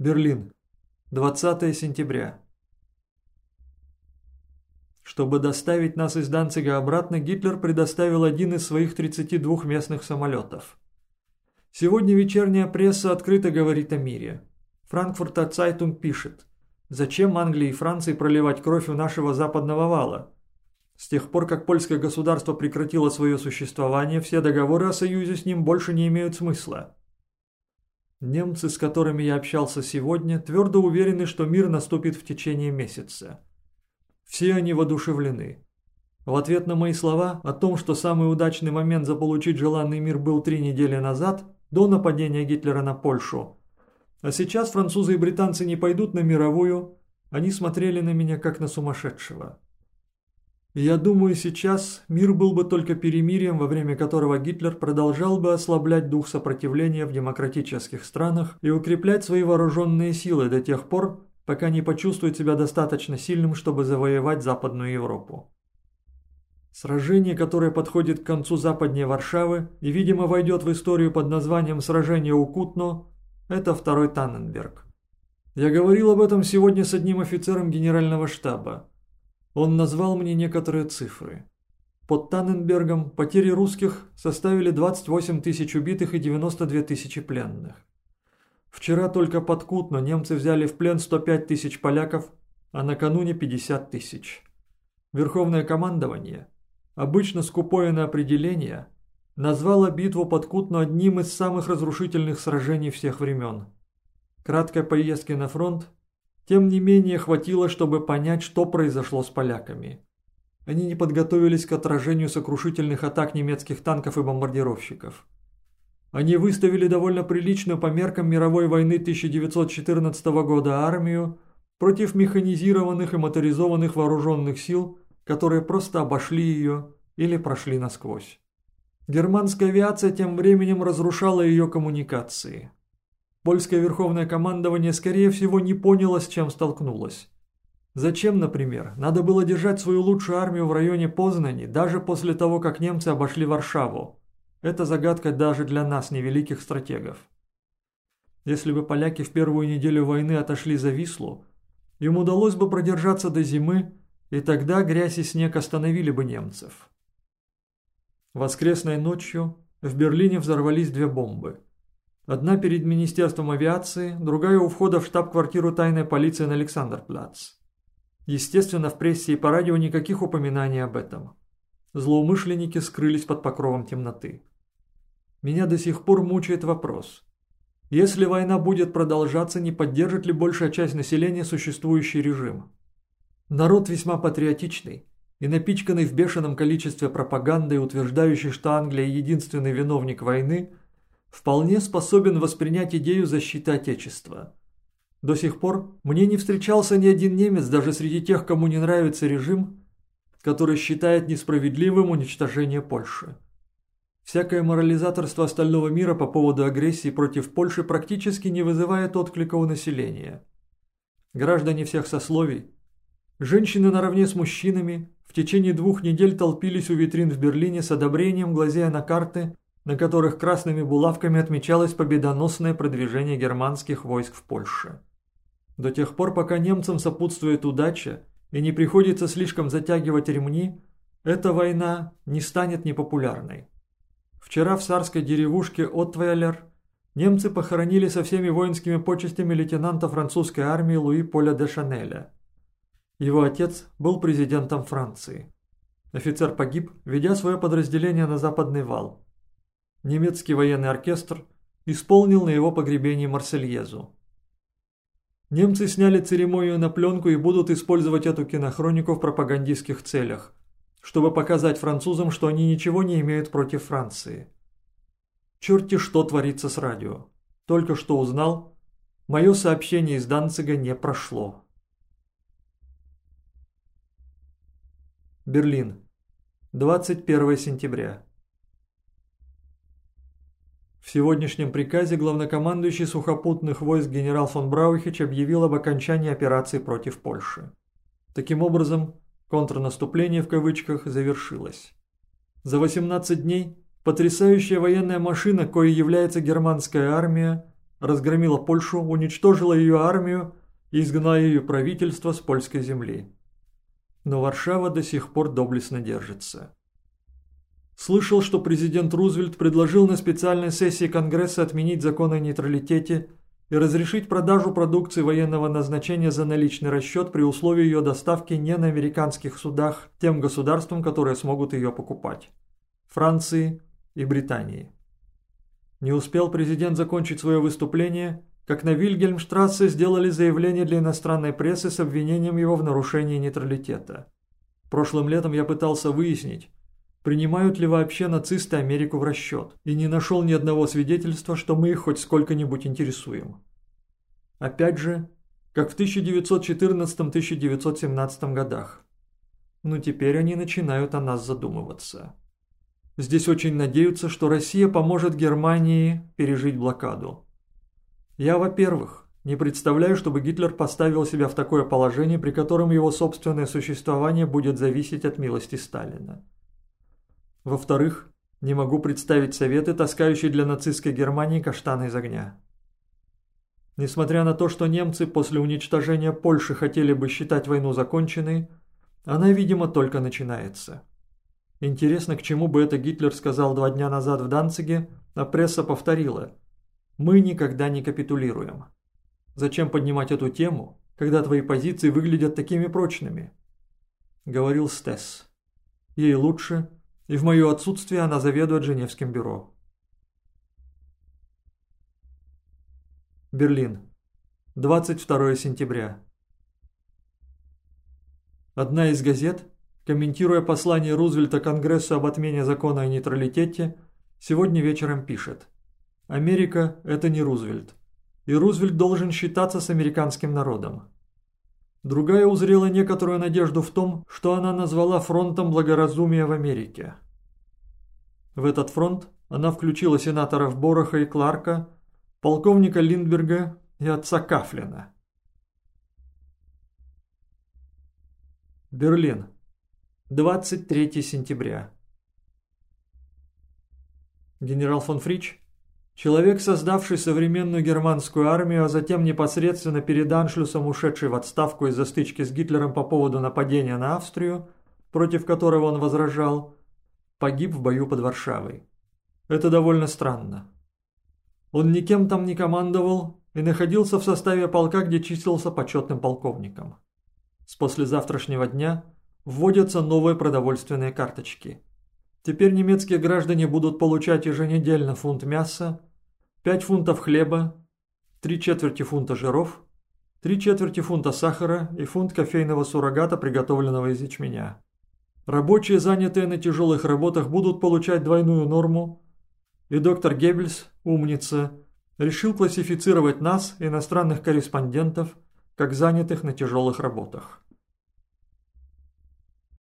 Берлин. 20 сентября. Чтобы доставить нас из Данцига обратно, Гитлер предоставил один из своих 32 местных самолетов. Сегодня вечерняя пресса открыто говорит о мире. Франкфуртер Цайтунг пишет, «Зачем Англии и Франции проливать кровь у нашего западного вала? С тех пор, как польское государство прекратило свое существование, все договоры о союзе с ним больше не имеют смысла». Немцы, с которыми я общался сегодня, твердо уверены, что мир наступит в течение месяца. Все они воодушевлены. В ответ на мои слова о том, что самый удачный момент заполучить желанный мир был три недели назад, до нападения Гитлера на Польшу, а сейчас французы и британцы не пойдут на мировую, они смотрели на меня как на сумасшедшего. Я думаю, сейчас мир был бы только перемирием, во время которого Гитлер продолжал бы ослаблять дух сопротивления в демократических странах и укреплять свои вооруженные силы до тех пор, пока не почувствует себя достаточно сильным, чтобы завоевать Западную Европу. Сражение, которое подходит к концу западнее Варшавы и, видимо, войдет в историю под названием «Сражение у Кутно», это второй Танненберг. Я говорил об этом сегодня с одним офицером генерального штаба. Он назвал мне некоторые цифры. Под Танненбергом потери русских составили 28 тысяч убитых и 92 тысячи пленных. Вчера только под Кутно немцы взяли в плен 105 тысяч поляков, а накануне 50 тысяч. Верховное командование, обычно скупое на определение, назвало битву под Кутно одним из самых разрушительных сражений всех времен. Краткой поездки на фронт, тем не менее, хватило, чтобы понять, что произошло с поляками. Они не подготовились к отражению сокрушительных атак немецких танков и бомбардировщиков. Они выставили довольно приличную по меркам мировой войны 1914 года армию против механизированных и моторизованных вооруженных сил, которые просто обошли ее или прошли насквозь. Германская авиация тем временем разрушала ее коммуникации. Польское верховное командование, скорее всего, не поняло, с чем столкнулось. Зачем, например, надо было держать свою лучшую армию в районе Познани, даже после того, как немцы обошли Варшаву? Это загадка даже для нас, невеликих стратегов. Если бы поляки в первую неделю войны отошли за Вислу, им удалось бы продержаться до зимы, и тогда грязь и снег остановили бы немцев. Воскресной ночью в Берлине взорвались две бомбы. Одна перед Министерством авиации, другая у входа в штаб-квартиру тайной полиции на Александрплац. Естественно, в прессе и по радио никаких упоминаний об этом. Злоумышленники скрылись под покровом темноты. Меня до сих пор мучает вопрос. Если война будет продолжаться, не поддержит ли большая часть населения существующий режим? Народ весьма патриотичный и напичканный в бешеном количестве пропаганды, утверждающей, что Англия единственный виновник войны, вполне способен воспринять идею защиты Отечества. До сих пор мне не встречался ни один немец, даже среди тех, кому не нравится режим, который считает несправедливым уничтожение Польши. Всякое морализаторство остального мира по поводу агрессии против Польши практически не вызывает отклика у населения. Граждане всех сословий, женщины наравне с мужчинами, в течение двух недель толпились у витрин в Берлине с одобрением, глазея на карты, на которых красными булавками отмечалось победоносное продвижение германских войск в Польше. До тех пор, пока немцам сопутствует удача и не приходится слишком затягивать ремни, эта война не станет непопулярной. Вчера в царской деревушке Отвейлер немцы похоронили со всеми воинскими почестями лейтенанта французской армии Луи Поля де Шанеля. Его отец был президентом Франции. Офицер погиб, ведя свое подразделение на Западный вал. Немецкий военный оркестр исполнил на его погребении Марсельезу. Немцы сняли церемонию на пленку и будут использовать эту кинохронику в пропагандистских целях, чтобы показать французам, что они ничего не имеют против Франции. Черти что творится с радио. Только что узнал, мое сообщение из Данцига не прошло. Берлин. 21 сентября. В сегодняшнем приказе главнокомандующий сухопутных войск генерал фон Браухич объявил об окончании операции против Польши. Таким образом, контрнаступление в кавычках завершилось. За 18 дней потрясающая военная машина, коей является германская армия, разгромила Польшу, уничтожила ее армию и изгнала ее правительство с польской земли. Но Варшава до сих пор доблестно держится. Слышал, что президент Рузвельт предложил на специальной сессии Конгресса отменить закон о нейтралитете и разрешить продажу продукции военного назначения за наличный расчет при условии ее доставки не на американских судах тем государствам, которые смогут ее покупать – Франции и Британии. Не успел президент закончить свое выступление, как на Вильгельмштрассе сделали заявление для иностранной прессы с обвинением его в нарушении нейтралитета. Прошлым летом я пытался выяснить, принимают ли вообще нацисты Америку в расчет, и не нашел ни одного свидетельства, что мы их хоть сколько-нибудь интересуем. Опять же, как в 1914-1917 годах. Но теперь они начинают о нас задумываться. Здесь очень надеются, что Россия поможет Германии пережить блокаду. Я, во-первых, не представляю, чтобы Гитлер поставил себя в такое положение, при котором его собственное существование будет зависеть от милости Сталина. Во-вторых, не могу представить советы, таскающие для нацистской Германии каштаны из огня. Несмотря на то, что немцы после уничтожения Польши хотели бы считать войну законченной, она, видимо, только начинается. Интересно, к чему бы это Гитлер сказал два дня назад в Данциге, а пресса повторила «Мы никогда не капитулируем». Зачем поднимать эту тему, когда твои позиции выглядят такими прочными? Говорил Стесс. Ей лучше, и в мое отсутствие она заведует Женевским бюро. Берлин. 22 сентября. Одна из газет, комментируя послание Рузвельта Конгрессу об отмене закона о нейтралитете, сегодня вечером пишет «Америка – это не Рузвельт, и Рузвельт должен считаться с американским народом. Другая узрела некоторую надежду в том, что она назвала фронтом благоразумия в Америке. В этот фронт она включила сенаторов Бороха и Кларка, полковника Линдберга и отца Кафлина. Берлин. 23 сентября. Генерал фон Фрич Человек, создавший современную германскую армию, а затем непосредственно перед Аншлюсом ушедший в отставку из-за стычки с Гитлером по поводу нападения на Австрию, против которого он возражал, погиб в бою под Варшавой. Это довольно странно. Он никем там не командовал и находился в составе полка, где числился почетным полковником. С послезавтрашнего дня вводятся новые продовольственные карточки. Теперь немецкие граждане будут получать еженедельно фунт мяса, 5 фунтов хлеба, 3 четверти фунта жиров, 3 четверти фунта сахара и фунт кофейного суррогата, приготовленного из ячменя. Рабочие, занятые на тяжелых работах, будут получать двойную норму, и доктор Геббельс, умница, решил классифицировать нас, иностранных корреспондентов, как занятых на тяжелых работах.